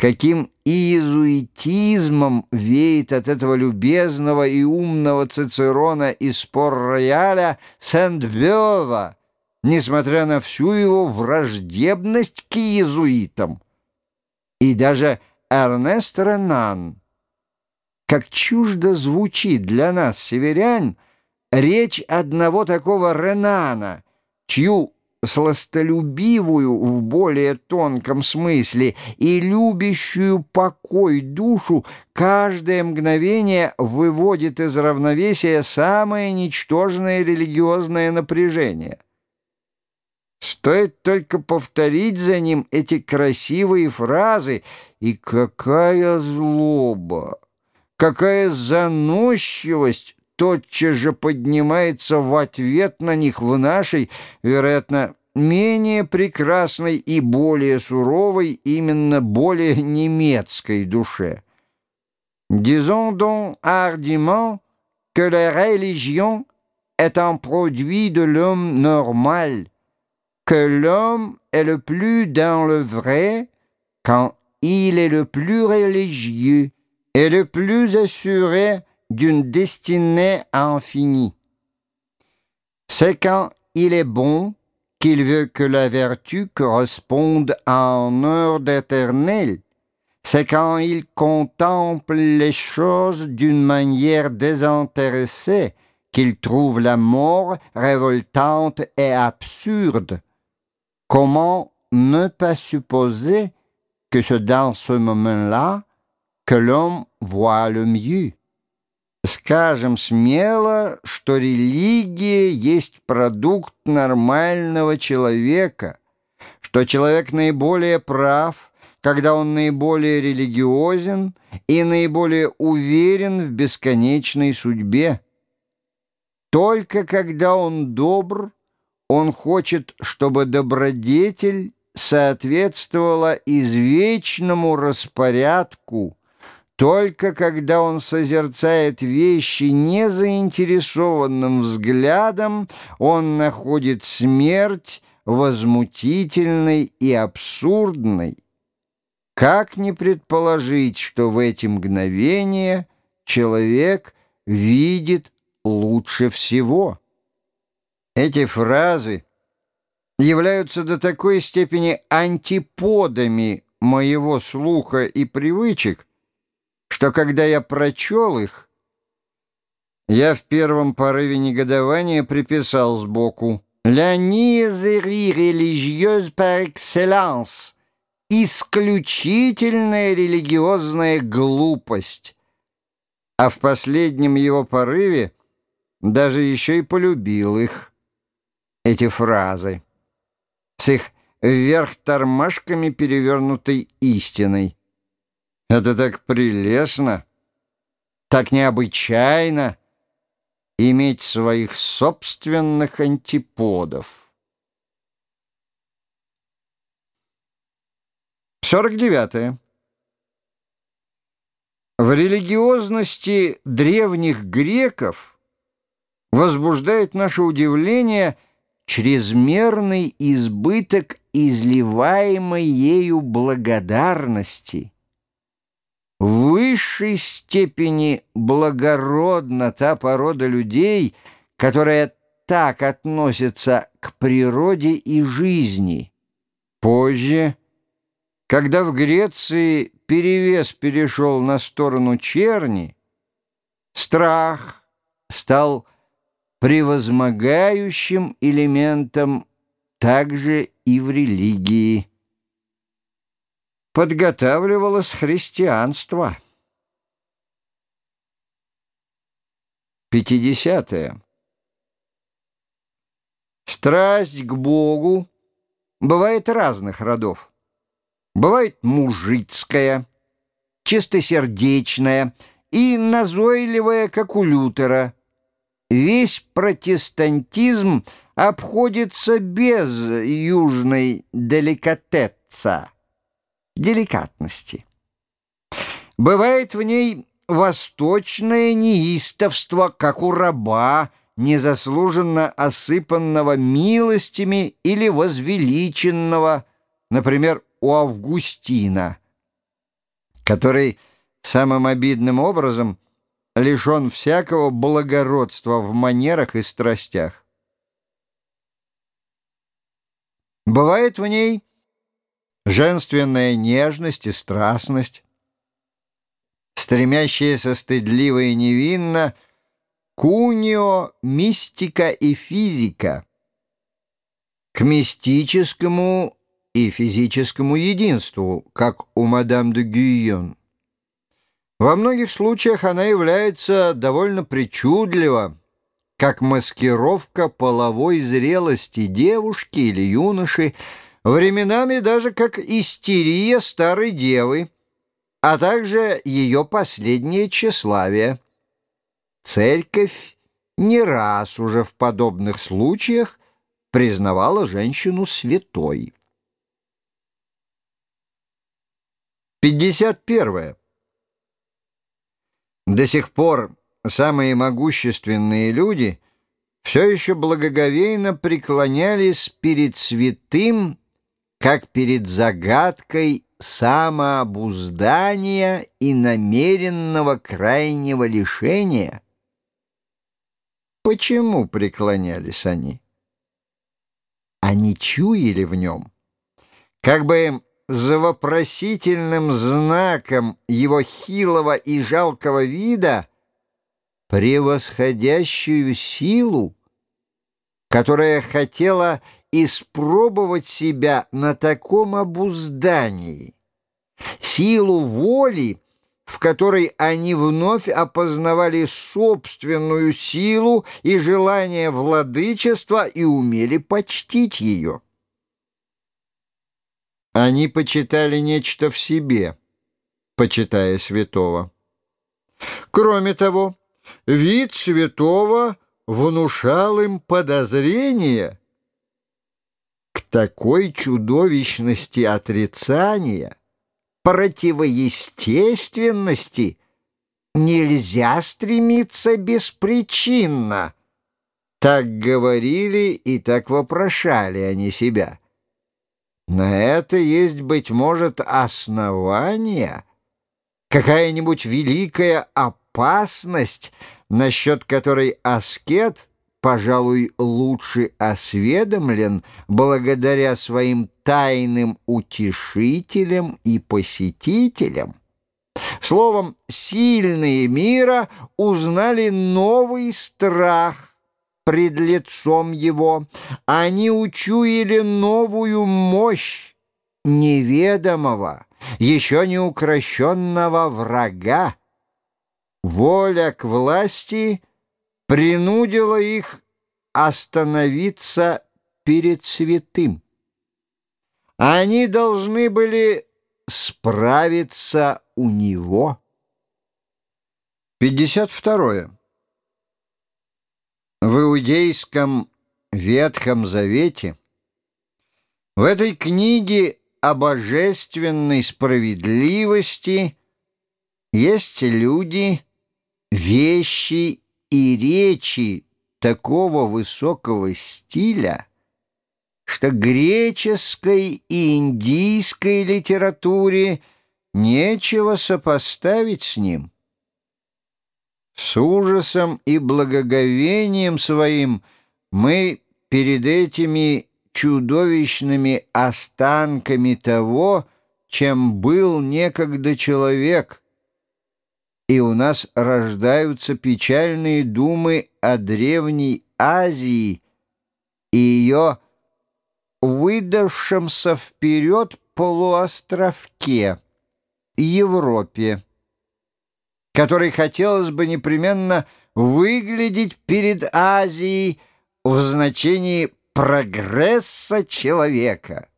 каким иезуитизмом веет от этого любезного и умного Цицерона из Пор-Рояля Сент-Бёва, несмотря на всю его враждебность к иезуитам. И даже Эрнест Ренан. Как чуждо звучит для нас, северян, речь одного такого Ренана, чью сластолюбивую в более тонком смысле и любящую покой душу каждое мгновение выводит из равновесия самое ничтожное религиозное напряжение. Стоит только повторить за ним эти красивые фразы, и какая злоба, какая заносчивость тотчас же поднимается в ответ на них в нашей, вероятно, менее прекрасной и более суровой, именно более немецкой душе. Disons donc hardiment que la religion est un produit de l'homme normal, que l'homme est le plus dans le vrai quand il est le plus religieux et le plus assuré d'une destinée infinie. C'est quand il est bon qu'il veut que la vertu corresponde à un heure d'éternel. C'est quand il contemple les choses d'une manière désintéressée qu'il trouve la mort révoltante et absurde. Comment ne pas supposer que c'est dans ce moment-là que l'homme voit le mieux? Скажем смело, что религия есть продукт нормального человека, что человек наиболее прав, когда он наиболее религиозен и наиболее уверен в бесконечной судьбе. Только когда он добр, он хочет, чтобы добродетель соответствовала извечному распорядку, только когда он созерцает вещи незаинтересованным взглядом, он находит смерть возмутительной и абсурдной. Как не предположить, что в эти мгновения человек видит лучше всего? Эти фразы являются до такой степени антиподами моего слуха и привычек, что когда я прочел их, я в первом порыве негодования приписал сбоку «La niaiserie religieuse par excellence» — исключительная религиозная глупость. А в последнем его порыве даже еще и полюбил их, эти фразы, с их вверх тормашками перевернутой истиной. Это так прелестно, так необычайно иметь своих собственных антиподов. 49. -е. В религиозности древних греков возбуждает наше удивление чрезмерный избыток изливаемой ею благодарности – в высшей степени благородна та порода людей, которая так относится к природе и жизни. Позже, когда в Греции перевес перешел на сторону черни, страх стал превозмогающим элементом также и в религии подготавливалось христианство. 50. Страсть к Богу бывает разных родов. Бывает мужицкая, чистосердечная и назойливая, как у Лютера. Весь протестантизм обходится без южной деликатеца деликатности. Бывает в ней восточное неистовство, как у раба, незаслуженно осыпанного милостями или возвеличенного, например, у Августина. который самым обидным образом лишен всякого благородства в манерах и страстях. Бывает в ней женственная нежность и страстность, стремящаяся стыдливо и невинно, кунио, мистика и физика, к мистическому и физическому единству, как у мадам де Гюйон. Во многих случаях она является довольно причудлива, как маскировка половой зрелости девушки или юноши, временами даже как истерия старой девы, а также ее последнее тщеславие. Церковь не раз уже в подобных случаях признавала женщину святой. 51. До сих пор самые могущественные люди все еще благоговейно преклонялись перед святым, как перед загадкой самообуздания и намеренного крайнего лишения. Почему преклонялись они? Они чуяли в нем, как бы за вопросительным знаком его хилого и жалкого вида превосходящую силу, которая хотела испробовать себя на таком обуздании, силу воли, в которой они вновь опознавали собственную силу и желание владычества и умели почтить ее. Они почитали нечто в себе, почитая святого. Кроме того, вид святого внушал им подозрение к такой чудовищности отрицания, противоестественности нельзя стремиться беспричинно. Так говорили и так вопрошали они себя. На это есть, быть может, основание, какая-нибудь великая опасность, насчет которой аскет, пожалуй, лучше осведомлен благодаря своим тайным утешителям и посетителям. Словом, сильные мира узнали новый страх, пред лицом его, они учуяли новую мощь неведомого, еще не укращенного врага. Воля к власти принудила их остановиться перед святым. Они должны были справиться у него. 52. В иудейском Ветхом Завете в этой книге о божественной справедливости есть люди, вещи и речи такого высокого стиля, что греческой и индийской литературе нечего сопоставить с ним. С ужасом и благоговением своим мы перед этими чудовищными останками того, чем был некогда человек, и у нас рождаются печальные думы о Древней Азии и ее выдавшемся вперед полуостровке Европе которой хотелось бы непременно выглядеть перед Азией в значении прогресса человека.